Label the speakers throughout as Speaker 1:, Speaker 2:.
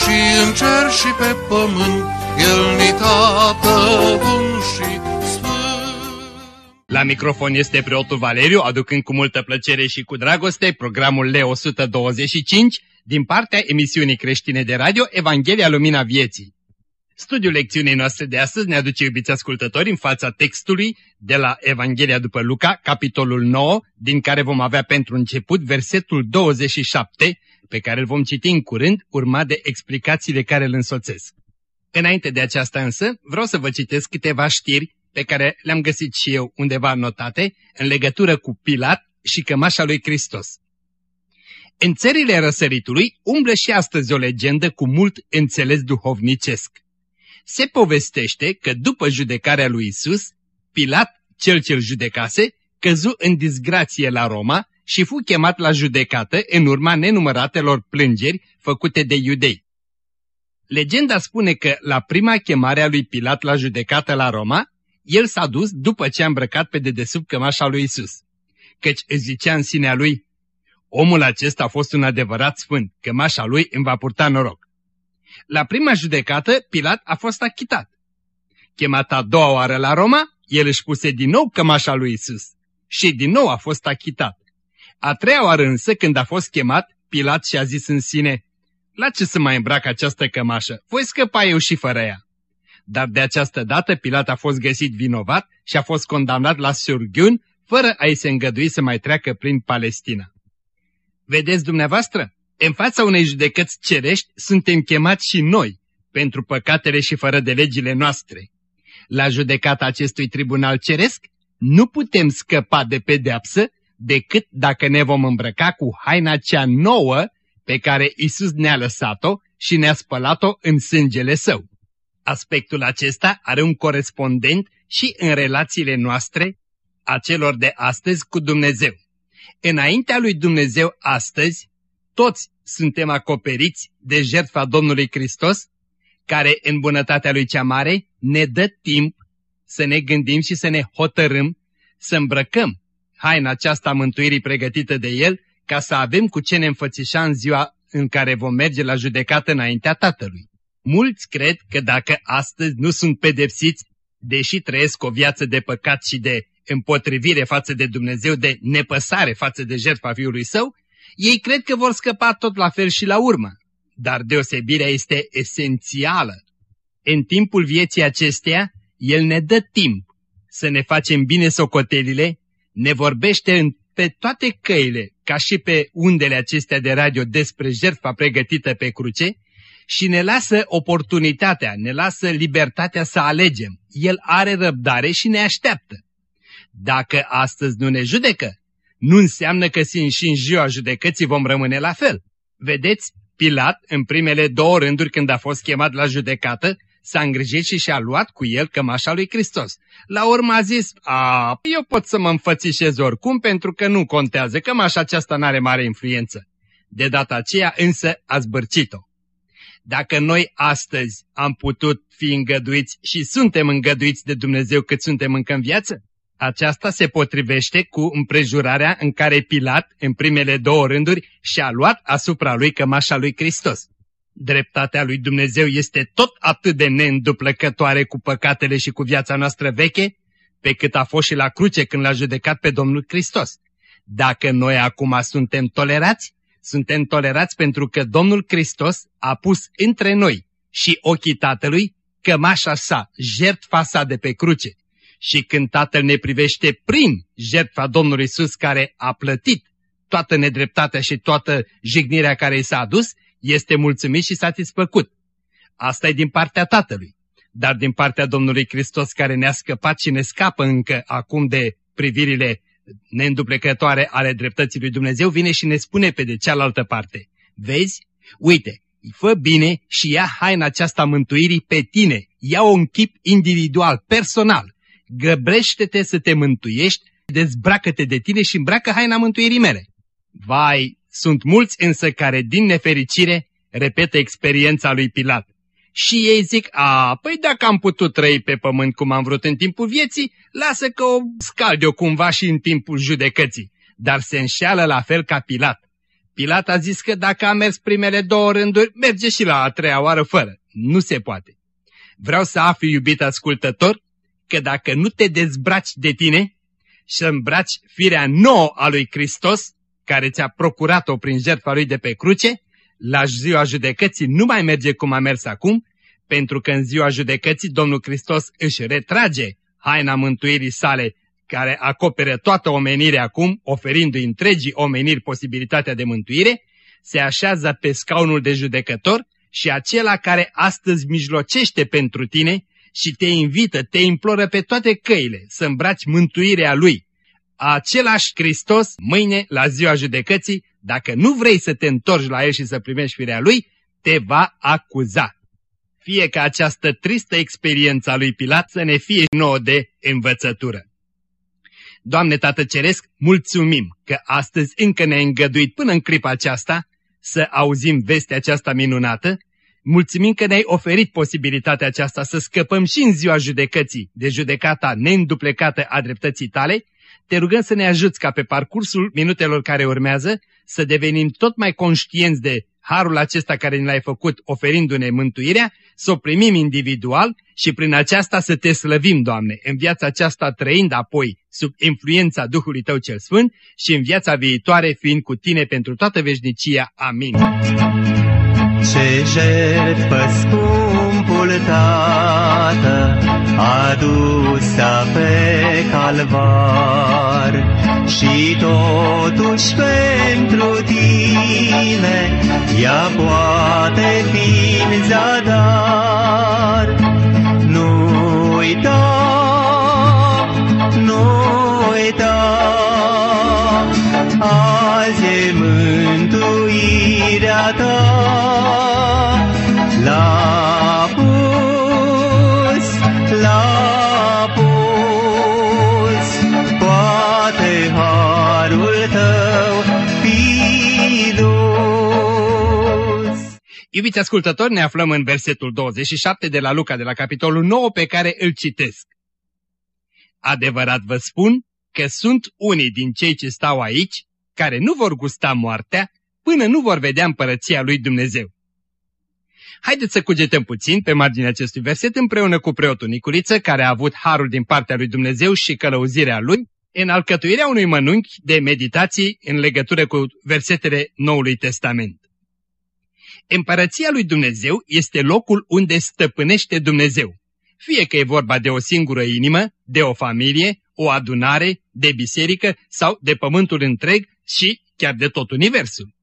Speaker 1: și în cer și pe pământ, El ni tată bun și
Speaker 2: la microfon este preotul Valeriu, aducând cu multă plăcere și cu dragoste programul L125 din partea emisiunii creștine de radio Evanghelia Lumina Vieții. Studiul lecțiunii noastre de astăzi ne aduce, iubiți ascultători, în fața textului de la Evanghelia după Luca, capitolul 9, din care vom avea pentru început versetul 27, pe care îl vom citi în curând, urmat de explicațiile care îl însoțesc. Înainte de aceasta însă, vreau să vă citesc câteva știri pe care le-am găsit și eu undeva notate în legătură cu Pilat și cămașa lui Hristos. În țările răsăritului umblă și astăzi o legendă cu mult înțeles duhovnicesc. Se povestește că după judecarea lui Isus, Pilat, cel ce-l judecase, căzu în disgrație la Roma și fu chemat la judecată în urma nenumăratelor plângeri făcute de iudei. Legenda spune că la prima chemare a lui Pilat la judecată la Roma, el s-a dus după ce a îmbrăcat pe dedesubt cămașa lui Isus. Căci îți zicea în sinea lui, omul acesta a fost un adevărat sfânt, cămașa lui îmi va purta noroc. La prima judecată, Pilat a fost achitat. Chemat a doua oară la Roma, el își puse din nou cămașa lui Isus și din nou a fost achitat. A treia oară însă, când a fost chemat, Pilat și-a zis în sine, La ce să mai îmbrac această cămașă? Voi scăpa eu și fără ea. Dar de această dată Pilat a fost găsit vinovat și a fost condamnat la surghiun, fără a-i se îngădui să mai treacă prin Palestina. Vedeți dumneavoastră? În fața unei judecăți cerești suntem chemați și noi, pentru păcatele și fără de legile noastre. La judecata acestui tribunal ceresc, nu putem scăpa de pedeapsă decât dacă ne vom îmbrăca cu haina cea nouă pe care Isus ne-a lăsat-o și ne-a spălat-o în sângele său. Aspectul acesta are un corespondent și în relațiile noastre, a celor de astăzi, cu Dumnezeu. Înaintea lui Dumnezeu astăzi, toți suntem acoperiți de jertfa Domnului Hristos, care în bunătatea lui cea mare ne dă timp să ne gândim și să ne hotărâm să îmbrăcăm haina aceasta mântuirii pregătită de El, ca să avem cu ce ne înfățișa în ziua în care vom merge la judecată înaintea Tatălui. Mulți cred că dacă astăzi nu sunt pedepsiți, deși trăiesc o viață de păcat și de împotrivire față de Dumnezeu, de nepăsare față de jertfa Fiului Său, ei cred că vor scăpa tot la fel și la urmă. Dar deosebirea este esențială. În timpul vieții acesteia, El ne dă timp să ne facem bine socotelile, ne vorbește în, pe toate căile, ca și pe undele acestea de radio despre jertfa pregătită pe cruce, și ne lasă oportunitatea, ne lasă libertatea să alegem. El are răbdare și ne așteaptă. Dacă astăzi nu ne judecă, nu înseamnă că și în ziua judecății vom rămâne la fel. Vedeți, Pilat, în primele două rânduri când a fost chemat la judecată, s-a îngrijit și și-a luat cu el cămașa lui Hristos. La urmă a zis, a, eu pot să mă înfățișez oricum pentru că nu contează, cămașa aceasta nu are mare influență. De data aceea însă a zbârcit-o. Dacă noi astăzi am putut fi îngăduiți și suntem îngăduiți de Dumnezeu cât suntem încă în viață, aceasta se potrivește cu împrejurarea în care Pilat, în primele două rânduri, și-a luat asupra lui cămașa lui Hristos. Dreptatea lui Dumnezeu este tot atât de neînduplăcătoare cu păcatele și cu viața noastră veche, pe cât a fost și la cruce când l-a judecat pe Domnul Hristos. Dacă noi acum suntem tolerați, suntem tolerați pentru că Domnul Hristos a pus între noi și ochii Tatălui cămașa sa, jertfa sa de pe cruce. Și când Tatăl ne privește prin jertfa Domnului Isus care a plătit toată nedreptatea și toată jignirea care i s-a adus, este mulțumit și satisfăcut. Asta e din partea Tatălui. Dar din partea Domnului Hristos care ne-a scăpat și ne scapă încă acum de privirile neînduplecătoare ale dreptății lui Dumnezeu, vine și ne spune pe de cealaltă parte. Vezi? Uite, fă bine și ia haina aceasta mântuirii pe tine, ia-o în chip individual, personal, găbrește-te să te mântuiești, dezbracă-te de tine și îmbracă haina mântuirii mele. Vai, sunt mulți însă care, din nefericire, repetă experiența lui Pilat. Și ei zic, a, păi dacă am putut trăi pe pământ cum am vrut în timpul vieții, lasă că o scald eu cumva și în timpul judecății. Dar se înșeală la fel ca Pilat. Pilat a zis că dacă a mers primele două rânduri, merge și la a treia oară fără. Nu se poate. Vreau să afli, iubit ascultător, că dacă nu te dezbraci de tine și îmbraci firea nouă a lui Hristos, care ți-a procurat-o prin jertfa lui de pe cruce, la ziua judecății nu mai merge cum a mers acum, pentru că în ziua judecății Domnul Hristos își retrage haina mântuirii sale, care acoperă toată omenirea acum, oferindu-i întregii omeniri posibilitatea de mântuire, se așează pe scaunul de judecător și acela care astăzi mijlocește pentru tine și te invită, te imploră pe toate căile să îmbraci mântuirea Lui. Același Hristos, mâine, la ziua judecății, dacă nu vrei să te întorci la El și să primești firea Lui, te va acuza. Fie ca această tristă experiență a lui Pilat să ne fie nouă de învățătură. Doamne Tată Ceresc, mulțumim că astăzi încă ne-ai îngăduit până în clipa aceasta să auzim vestea aceasta minunată. Mulțumim că ne-ai oferit posibilitatea aceasta să scăpăm și în ziua judecății de judecata neînduplecată a dreptății tale. Te rugăm să ne ajuți ca pe parcursul minutelor care urmează să devenim tot mai conștienți de harul acesta care ne l-ai făcut oferindu-ne mântuirea, să o primim individual și prin aceasta să te slăvim, Doamne, în viața aceasta trăind apoi sub influența Duhului Tău cel Sfânt și în viața viitoare fiind cu Tine pentru toată veșnicia. Amin.
Speaker 3: Ce jertfă scumpul Tată adusă pe calvar și totuși pentru tine ea poate fi în zadar.
Speaker 2: Iubiți ascultători, ne aflăm în versetul 27 de la Luca de la capitolul 9 pe care îl citesc. Adevărat vă spun că sunt unii din cei ce stau aici care nu vor gusta moartea până nu vor vedea împărăția lui Dumnezeu. Haideți să cugetăm puțin pe marginea acestui verset împreună cu preotul Nicuriță, care a avut harul din partea lui Dumnezeu și călăuzirea lui, în alcătuirea unui mănunchi de meditații în legătură cu versetele Noului Testament. Împărăția lui Dumnezeu este locul unde stăpânește Dumnezeu, fie că e vorba de o singură inimă, de o familie, o adunare, de biserică sau de pământul întreg și chiar de tot universul.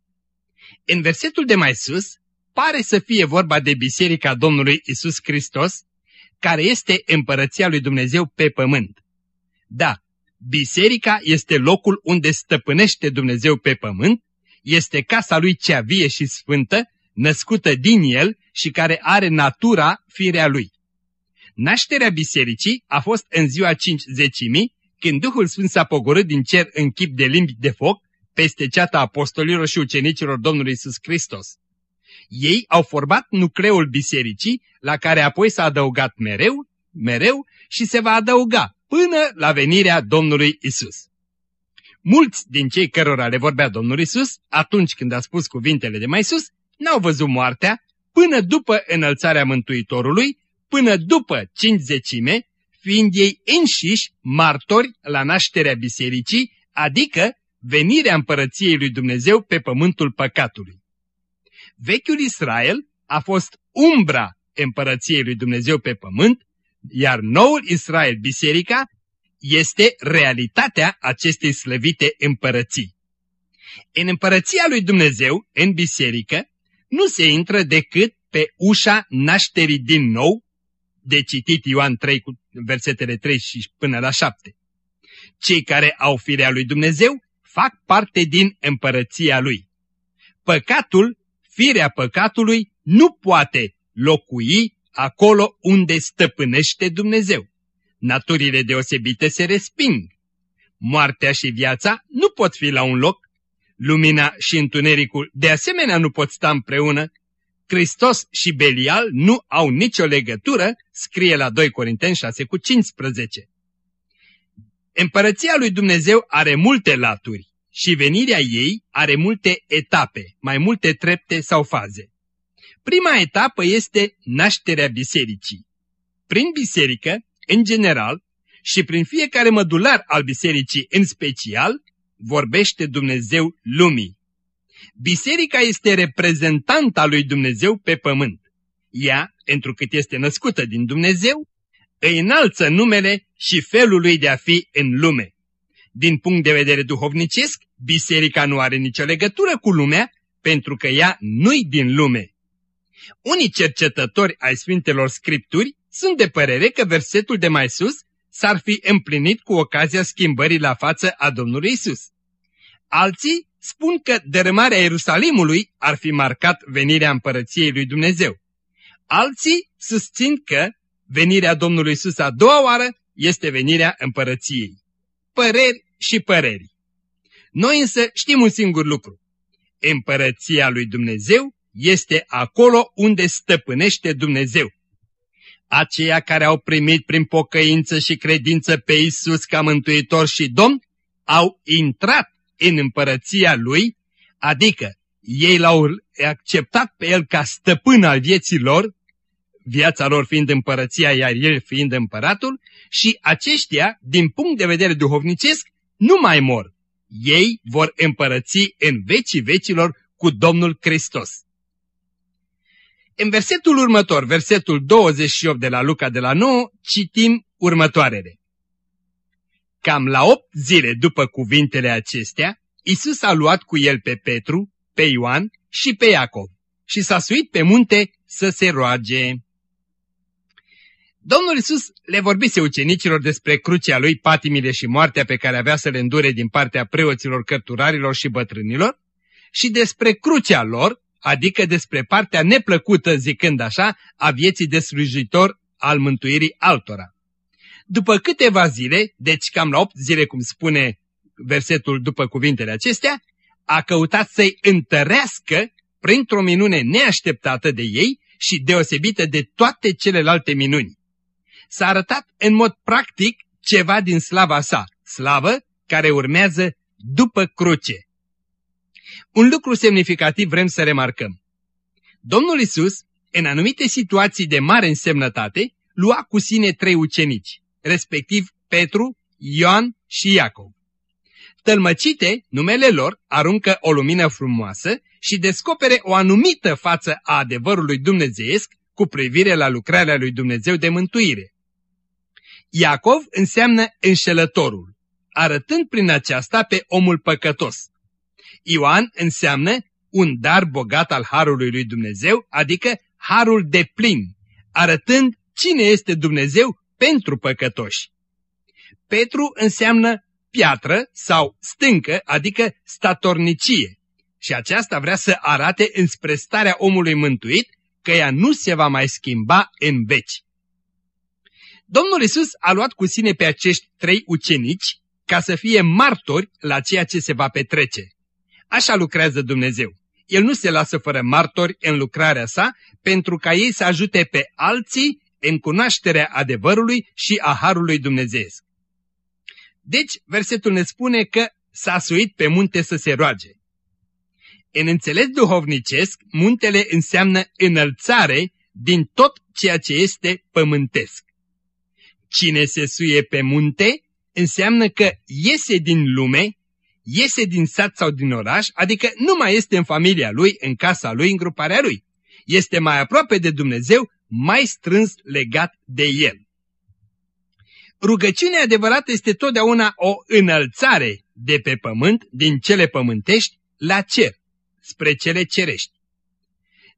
Speaker 2: În versetul de mai sus, pare să fie vorba de Biserica Domnului Isus Hristos, care este împărăția lui Dumnezeu pe pământ. Da, biserica este locul unde stăpânește Dumnezeu pe pământ, este casa lui cea vie și sfântă, născută din el și care are natura firea lui. Nașterea bisericii a fost în ziua 5 zecimii, când Duhul Sfânt s-a pogorât din cer în chip de limbi de foc peste ceata apostolilor și ucenicilor Domnului Isus Hristos. Ei au format nucleul bisericii, la care apoi s-a adăugat mereu, mereu și se va adăuga până la venirea Domnului Isus. Mulți din cei cărora le vorbea Domnul Isus, atunci când a spus cuvintele de mai sus, n-au văzut moartea până după înălțarea Mântuitorului, până după cincizecime, fiind ei înșiși martori la nașterea bisericii, adică venirea împărăției lui Dumnezeu pe pământul păcatului. Vechiul Israel a fost umbra împărăției lui Dumnezeu pe pământ, iar noul Israel, biserica, este realitatea acestei slăvite împărății. În împărăția lui Dumnezeu, în biserică, nu se intră decât pe ușa nașterii din nou, de citit Ioan 3 cu versetele 3 și până la 7. Cei care au firea lui Dumnezeu fac parte din împărăția lui. Păcatul, firea păcatului, nu poate locui acolo unde stăpânește Dumnezeu. Naturile deosebite se resping. Moartea și viața nu pot fi la un loc. Lumina și întunericul de asemenea nu pot sta împreună. Hristos și Belial nu au nicio legătură, scrie la 2 Corinteni 6 cu 15. Împărăția lui Dumnezeu are multe laturi și venirea ei are multe etape, mai multe trepte sau faze. Prima etapă este nașterea bisericii. Prin biserică, în general, și prin fiecare mădular al bisericii în special, vorbește Dumnezeu lumii. Biserica este reprezentanta lui Dumnezeu pe pământ. Ea, întrucât este născută din Dumnezeu, îi înalță numele și felul lui de a fi în lume. Din punct de vedere duhovnicesc, biserica nu are nicio legătură cu lumea, pentru că ea nu-i din lume. Unii cercetători ai Sfintelor Scripturi sunt de părere că versetul de mai sus s-ar fi împlinit cu ocazia schimbării la față a Domnului Isus. Alții spun că dărâmarea Ierusalimului ar fi marcat venirea împărăției lui Dumnezeu. Alții susțin că venirea Domnului Isus a doua oară este venirea împărăției. Păreri și păreri. Noi însă știm un singur lucru. Împărăția lui Dumnezeu este acolo unde stăpânește Dumnezeu. Aceia care au primit prin pocăință și credință pe Isus ca mântuitor și domn, au intrat în împărăția Lui, adică ei l-au acceptat pe El ca stăpân al vieții lor, viața lor fiind împărăția, iar El fiind împăratul, și aceștia, din punct de vedere duhovnicesc, nu mai mor. Ei vor împărăți în vecii vecilor cu Domnul Hristos. În versetul următor, versetul 28 de la Luca de la 9, citim următoarele. Cam la opt zile după cuvintele acestea, Isus a luat cu el pe Petru, pe Ioan și pe Iacov și s-a suit pe munte să se roage. Domnul Isus le vorbise ucenicilor despre crucea lui, patimile și moartea pe care avea să le îndure din partea preoților, cărturarilor și bătrânilor și despre crucea lor, adică despre partea neplăcută, zicând așa, a vieții de slujitor al mântuirii altora. După câteva zile, deci cam la opt zile, cum spune versetul după cuvintele acestea, a căutat să-i întărească printr-o minune neașteptată de ei și deosebită de toate celelalte minuni. S-a arătat în mod practic ceva din slava sa, slavă care urmează după cruce. Un lucru semnificativ vrem să remarcăm. Domnul Isus, în anumite situații de mare însemnătate, lua cu sine trei ucenici, respectiv Petru, Ioan și Iacov. Tălmăcite, numele lor aruncă o lumină frumoasă și descopere o anumită față a adevărului dumnezeiesc cu privire la lucrarea lui Dumnezeu de mântuire. Iacov înseamnă înșelătorul, arătând prin aceasta pe omul păcătos. Ioan înseamnă un dar bogat al Harului lui Dumnezeu, adică Harul de plin, arătând cine este Dumnezeu pentru păcătoși. Petru înseamnă piatră sau stâncă, adică statornicie. Și aceasta vrea să arate înspre starea omului mântuit că ea nu se va mai schimba în veci. Domnul Isus a luat cu sine pe acești trei ucenici ca să fie martori la ceea ce se va petrece. Așa lucrează Dumnezeu. El nu se lasă fără martori în lucrarea sa pentru ca ei să ajute pe alții în cunoașterea adevărului și a Harului Dumnezeu. Deci, versetul ne spune că s-a suit pe munte să se roage. În înțeles duhovnicesc, muntele înseamnă înălțare din tot ceea ce este pământesc. Cine se suie pe munte înseamnă că iese din lume, iese din sat sau din oraș, adică nu mai este în familia lui, în casa lui, în gruparea lui. Este mai aproape de Dumnezeu, mai strâns legat de El. Rugăciunea adevărată este totdeauna o înălțare de pe pământ, din cele pământești, la cer, spre cele cerești.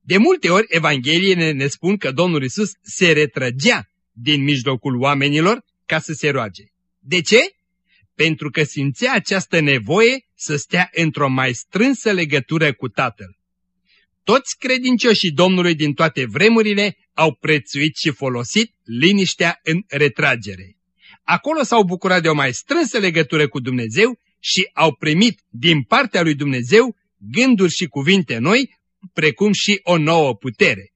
Speaker 2: De multe ori, Evangheliile ne spun că Domnul Isus se retrăgea din mijlocul oamenilor ca să se roage. De ce? Pentru că simțea această nevoie să stea într-o mai strânsă legătură cu Tatăl. Toți credincioșii Domnului din toate vremurile au prețuit și folosit liniștea în retragere. Acolo s-au bucurat de o mai strânsă legătură cu Dumnezeu și au primit din partea lui Dumnezeu gânduri și cuvinte noi, precum și o nouă putere.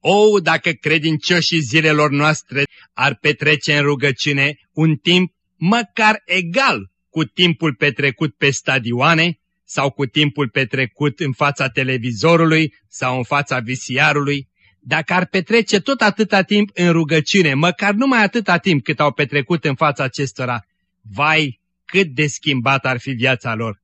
Speaker 2: O, dacă credincioșii zilelor noastre ar petrece în rugăciune un timp măcar egal cu timpul petrecut pe stadioane sau cu timpul petrecut în fața televizorului sau în fața visiarului, dacă ar petrece tot atâta timp în rugăciune, măcar numai atâta timp cât au petrecut în fața acestora, vai, cât de schimbat ar fi viața lor.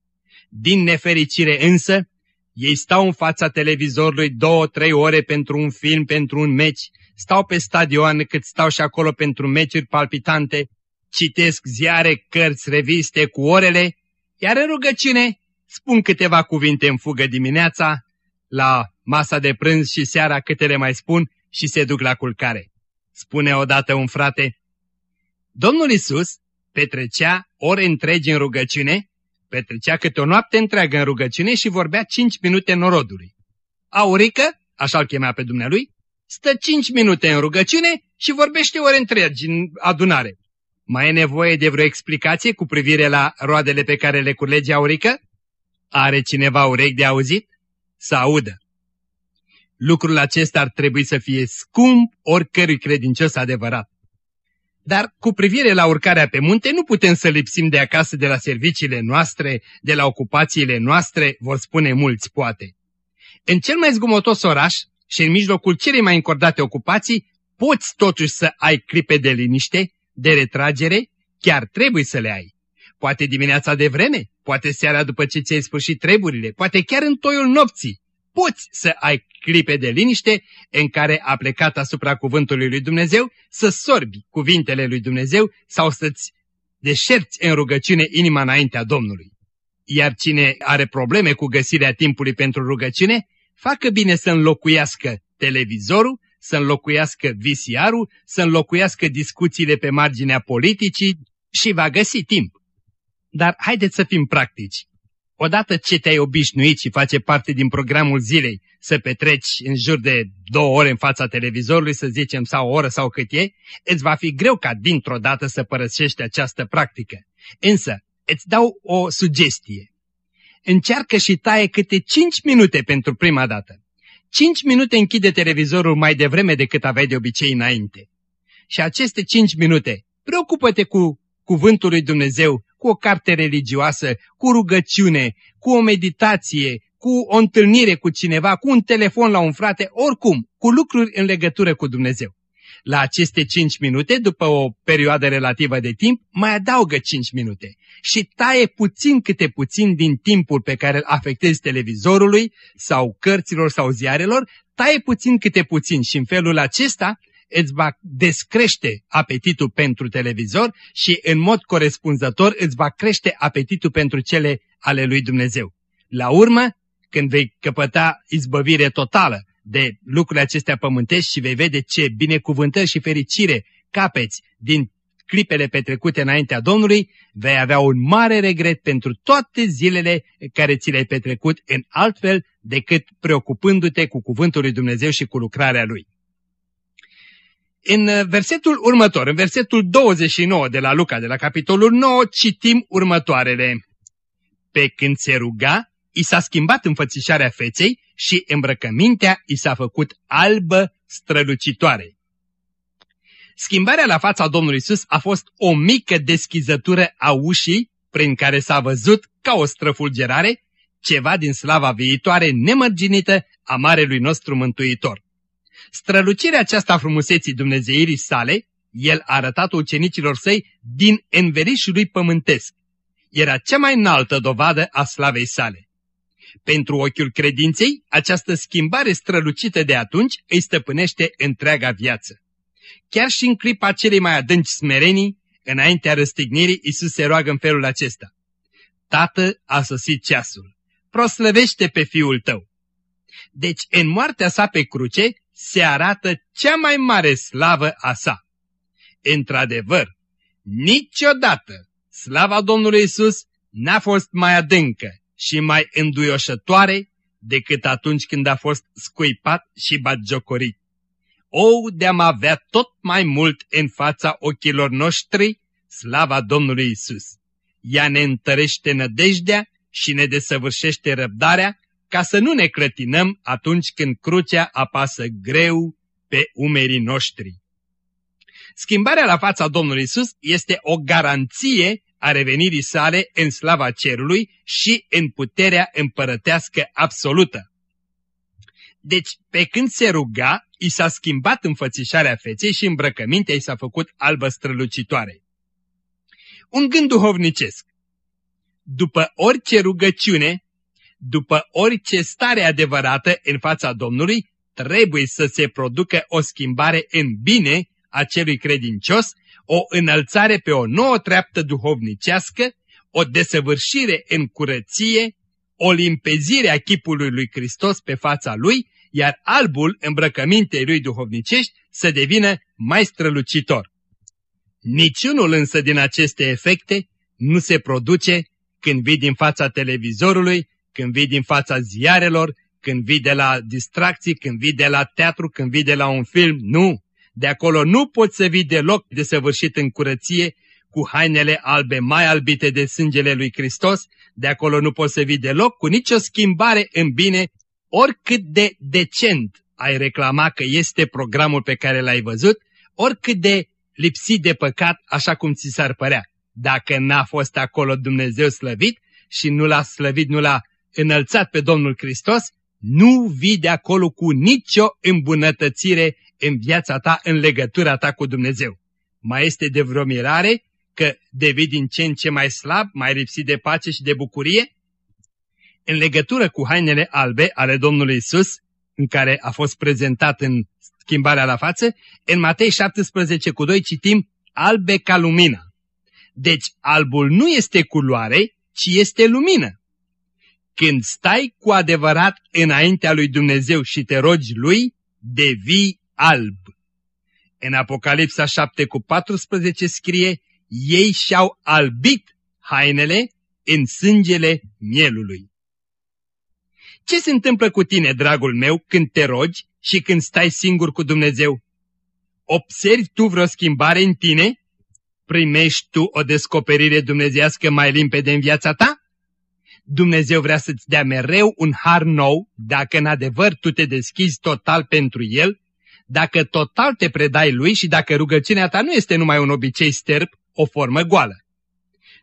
Speaker 2: Din nefericire însă, ei stau în fața televizorului două, trei ore pentru un film, pentru un meci, stau pe stadion cât stau și acolo pentru meciuri palpitante, citesc ziare, cărți, reviste cu orele, iar în rugăciune spun câteva cuvinte în fugă dimineața, la masa de prânz și seara câte le mai spun și se duc la culcare. Spune odată un frate, Domnul Isus petrecea ore întregi în rugăciune, petrecea câte o noapte întreagă în rugăciune și vorbea cinci minute norodului. Aurică, așa-l chemea pe dumnealui, stă cinci minute în rugăciune și vorbește ore întregi în adunare. Mai e nevoie de vreo explicație cu privire la roadele pe care le curlege Aurică? Are cineva urechi de auzit? Să audă. Lucrul acesta ar trebui să fie scump oricărui credincios adevărat. Dar cu privire la urcarea pe munte nu putem să lipsim de acasă de la serviciile noastre, de la ocupațiile noastre, vor spune mulți poate. În cel mai zgumotos oraș și în mijlocul celei mai încordate ocupații, poți totuși să ai clipe de liniște, de retragere, chiar trebuie să le ai. Poate dimineața de vreme, poate seara după ce ți-ai sfârșit treburile, poate chiar în toiul nopții. Poți să ai clipe de liniște în care a plecat asupra cuvântului lui Dumnezeu să sorbi cuvintele lui Dumnezeu sau să-ți deșerți în rugăciune inima înaintea Domnului. Iar cine are probleme cu găsirea timpului pentru rugăciune, facă bine să înlocuiască televizorul, să înlocuiască visiarul, să înlocuiască discuțiile pe marginea politicii și va găsi timp. Dar haideți să fim practici. Odată ce te-ai obișnuit și face parte din programul zilei să petreci în jur de două ore în fața televizorului, să zicem, sau o oră sau cât e, îți va fi greu ca dintr-o dată să părăsești această practică. Însă, îți dau o sugestie. Încearcă și taie câte 5 minute pentru prima dată. 5 minute închide televizorul mai devreme decât aveai de obicei înainte. Și aceste 5 minute, preocupă-te cu cuvântul lui Dumnezeu, cu o carte religioasă, cu rugăciune, cu o meditație, cu o întâlnire cu cineva, cu un telefon la un frate, oricum, cu lucruri în legătură cu Dumnezeu. La aceste 5 minute, după o perioadă relativă de timp, mai adaugă 5 minute și taie puțin câte puțin din timpul pe care îl afectezi televizorului sau cărților sau ziarelor, taie puțin câte puțin și în felul acesta îți va descrește apetitul pentru televizor și în mod corespunzător îți va crește apetitul pentru cele ale lui Dumnezeu. La urmă, când vei căpăta izbăvire totală de lucrurile acestea pământești și vei vede ce binecuvântări și fericire capeți din clipele petrecute înaintea Domnului, vei avea un mare regret pentru toate zilele care ți le-ai petrecut în altfel decât preocupându-te cu cuvântul lui Dumnezeu și cu lucrarea Lui. În uh, versetul următor, în versetul 29 de la Luca, de la capitolul 9, citim următoarele. Pe când se ruga, i s-a schimbat înfățișarea feței și îmbrăcămintea i s-a făcut albă strălucitoare. Schimbarea la fața Domnului Isus a fost o mică deschizătură a ușii prin care s-a văzut ca o străfulgerare ceva din slava viitoare nemărginită a Marelui nostru Mântuitor. Strălucirea aceasta frumuseții Dumnezeirii sale, el a arătat ucenicilor săi din înverișul lui pământesc. Era cea mai înaltă dovadă a slavei sale. Pentru ochiul credinței, această schimbare strălucită de atunci îi stăpânește întreaga viață. Chiar și în clipa celei mai adânci smerenii, înaintea răstignirii, Isus se roagă în felul acesta. Tată, a sosit ceasul. Proslăvește pe fiul tău. Deci, în moartea sa pe cruce, se arată cea mai mare slavă a sa. Într-adevăr, niciodată slava Domnului Isus n-a fost mai adâncă și mai înduioșătoare decât atunci când a fost scuipat și batjocorit. O, de-am avea tot mai mult în fața ochilor noștri slava Domnului Isus. Ea ne întărește nădejdea și ne desăvârșește răbdarea ca să nu ne clătinăm atunci când crucea apasă greu pe umerii noștri. Schimbarea la fața Domnului Isus este o garanție a revenirii sale în slava cerului și în puterea împărătească absolută. Deci, pe când se ruga, i s-a schimbat înfățișarea feței și îmbrăcămintea i s-a făcut albă strălucitoare. Un gând duhovnicesc. După orice rugăciune, după orice stare adevărată în fața Domnului, trebuie să se producă o schimbare în bine a celui credincios, o înălțare pe o nouă treaptă duhovnicească, o desăvârșire în curăție, o limpezire a chipului lui Hristos pe fața lui, iar albul îmbrăcămintei lui duhovnicești să devină mai strălucitor. Niciunul însă din aceste efecte nu se produce când vii din fața televizorului, când vii din fața ziarelor, când vii de la distracții, când vii de la teatru, când vii de la un film. Nu! De acolo nu poți să vii deloc desăvârșit în curăție, cu hainele albe mai albite de sângele lui Hristos, de acolo nu poți să vii deloc cu nicio schimbare în bine, oricât de decent ai reclama că este programul pe care l-ai văzut, oricât de lipsit de păcat, așa cum ți s-ar părea. Dacă n-a fost acolo Dumnezeu slăvit și nu l-a slăvit, nu l-a înălțat pe Domnul Hristos, nu vii de acolo cu nicio îmbunătățire în viața ta, în legătura ta cu Dumnezeu. Mai este de vreo mirare că devii din ce în ce mai slab, mai lipsit de pace și de bucurie? În legătură cu hainele albe ale Domnului Isus, în care a fost prezentat în schimbarea la față, în Matei 17 cu 2 citim albe ca lumina. Deci albul nu este culoare, ci este lumină. Când stai cu adevărat înaintea lui Dumnezeu și te rogi lui, devii alb. În Apocalipsa 7 cu 14 scrie, ei și-au albit hainele în sângele mielului. Ce se întâmplă cu tine, dragul meu, când te rogi și când stai singur cu Dumnezeu? Observi tu vreo schimbare în tine? Primești tu o descoperire dumnezească mai limpede în viața ta? Dumnezeu vrea să-ți dea mereu un har nou, dacă în adevăr tu te deschizi total pentru El, dacă total te predai Lui și dacă rugăciunea ta nu este numai un obicei sterp, o formă goală.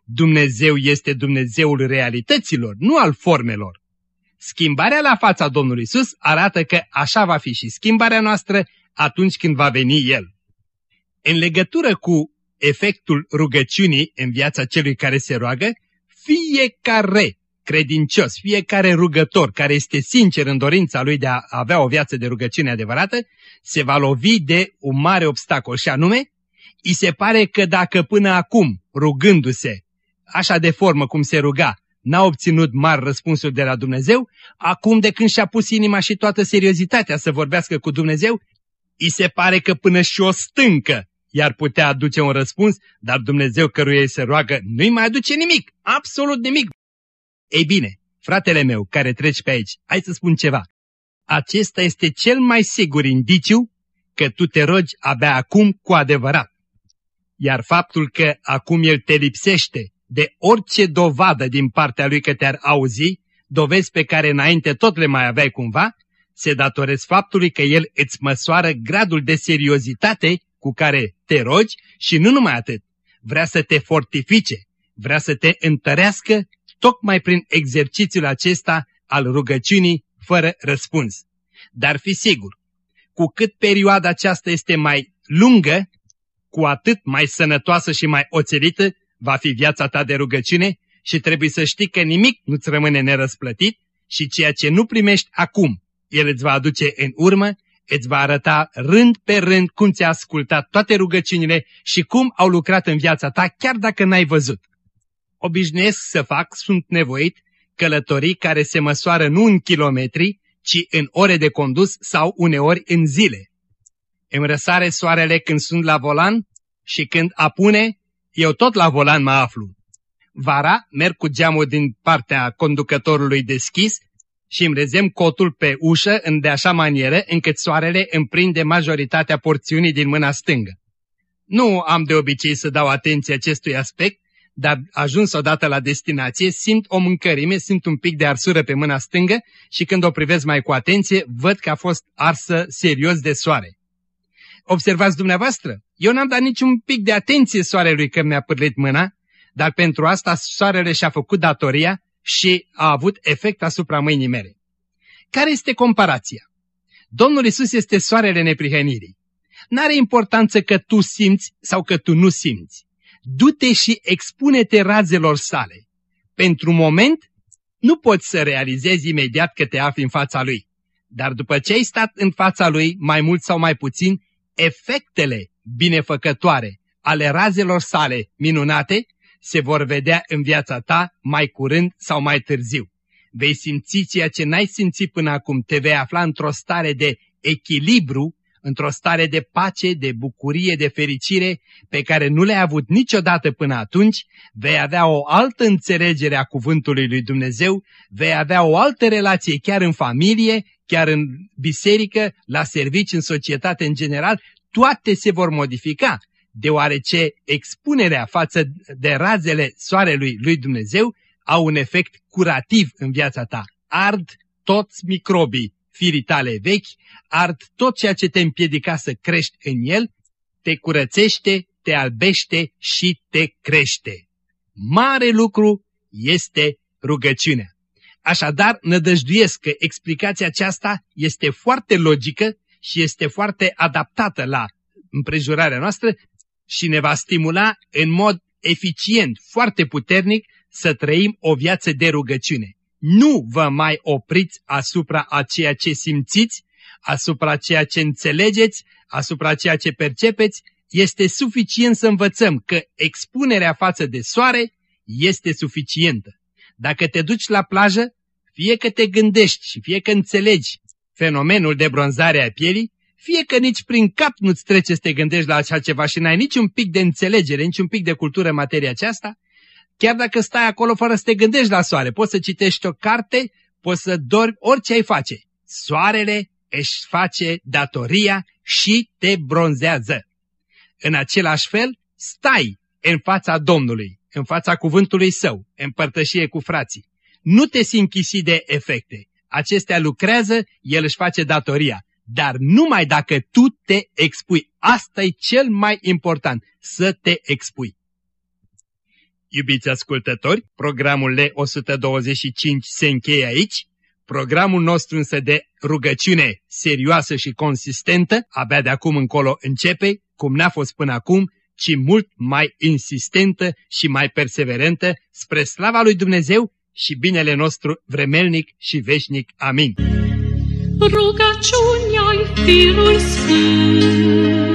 Speaker 2: Dumnezeu este Dumnezeul realităților, nu al formelor. Schimbarea la fața Domnului Isus arată că așa va fi și schimbarea noastră atunci când va veni El. În legătură cu efectul rugăciunii în viața celui care se roagă, fiecare credincios, fiecare rugător care este sincer în dorința lui de a avea o viață de rugăciune adevărată, se va lovi de un mare obstacol și anume, îi se pare că dacă până acum, rugându-se, așa de formă cum se ruga, n-a obținut mari răspunsuri de la Dumnezeu, acum de când și-a pus inima și toată seriozitatea să vorbească cu Dumnezeu, îi se pare că până și o stâncă i-ar putea aduce un răspuns, dar Dumnezeu căruia îi se roagă nu-i mai aduce nimic, absolut nimic. Ei bine, fratele meu care treci pe aici, hai să spun ceva. Acesta este cel mai sigur indiciu că tu te rogi abia acum cu adevărat. Iar faptul că acum el te lipsește de orice dovadă din partea lui că te-ar auzi, dovezi pe care înainte tot le mai aveai cumva, se datoresc faptului că el îți măsoară gradul de seriozitate cu care te rogi și nu numai atât, vrea să te fortifice, vrea să te întărească tocmai prin exercițiul acesta al rugăciunii fără răspuns. Dar fi sigur, cu cât perioada aceasta este mai lungă, cu atât mai sănătoasă și mai oțelită va fi viața ta de rugăciune și trebuie să știi că nimic nu-ți rămâne nerăsplătit și ceea ce nu primești acum, El îți va aduce în urmă, îți va arăta rând pe rând cum ți-a ascultat toate rugăciunile și cum au lucrat în viața ta, chiar dacă n-ai văzut obișnuiesc să fac, sunt nevoit, călătorii care se măsoară nu în kilometri, ci în ore de condus sau uneori în zile. Îmi răsare soarele când sunt la volan și când apune, eu tot la volan mă aflu. Vara merg cu geamul din partea conducătorului deschis și îmi rezem cotul pe ușă în de așa manieră încât soarele îmi prinde majoritatea porțiunii din mâna stângă. Nu am de obicei să dau atenție acestui aspect, dar ajuns odată la destinație, simt o mâncărime, simt un pic de arsură pe mâna stângă și când o privesc mai cu atenție, văd că a fost arsă serios de soare. Observați dumneavoastră, eu n-am dat niciun pic de atenție soarelui că mi-a pârlit mâna, dar pentru asta soarele și-a făcut datoria și a avut efect asupra mâinii mele. Care este comparația? Domnul Isus este soarele neprihănirii. N-are importanță că tu simți sau că tu nu simți. Du-te și expune-te razelor sale. Pentru moment, nu poți să realizezi imediat că te afli în fața lui. Dar după ce ai stat în fața lui, mai mult sau mai puțin, efectele binefăcătoare ale razelor sale minunate se vor vedea în viața ta mai curând sau mai târziu. Vei simți ceea ce n-ai simțit până acum, te vei afla într-o stare de echilibru, într-o stare de pace, de bucurie, de fericire, pe care nu le-ai avut niciodată până atunci, vei avea o altă înțelegere a cuvântului lui Dumnezeu, vei avea o altă relație chiar în familie, chiar în biserică, la servici, în societate în general, toate se vor modifica deoarece expunerea față de razele soarelui lui Dumnezeu au un efect curativ în viața ta. Ard toți microbii firii tale vechi, ard tot ceea ce te împiedica să crești în el, te curățește, te albește și te crește. Mare lucru este rugăciunea. Așadar, nădăjduiesc că explicația aceasta este foarte logică și este foarte adaptată la împrejurarea noastră și ne va stimula în mod eficient, foarte puternic, să trăim o viață de rugăciune. Nu vă mai opriți asupra a ceea ce simțiți, asupra ceea ce înțelegeți, asupra ceea ce percepeți, este suficient să învățăm că expunerea față de soare este suficientă. Dacă te duci la plajă, fie că te gândești și fie că înțelegi fenomenul de bronzare a pielii, fie că nici prin cap nu-ți trece să te gândești la așa ceva și n-ai niciun pic de înțelegere, niciun pic de cultură în materia aceasta, chiar dacă stai acolo fără să te gândești la soare, poți să citești o carte, poți să dormi, orice ai face. Soarele își face datoria și te bronzează. În același fel, stai în fața Domnului, în fața cuvântului său, în părtășie cu frații. Nu te închisi de efecte. Acestea lucrează, el își face datoria dar numai dacă tu te expui. Asta e cel mai important, să te expui. Iubiți ascultători, programul L125 se încheie aici. Programul nostru însă de rugăciune serioasă și consistentă, abia de acum încolo începe, cum n-a fost până acum, ci mult mai insistentă și mai perseverentă, spre slava lui Dumnezeu și binele nostru vremelnic și veșnic. Amin
Speaker 4: rugăciunea-i firul sfânt,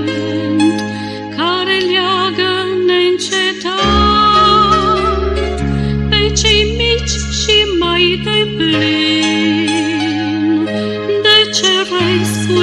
Speaker 4: mai deplin de ce vrei să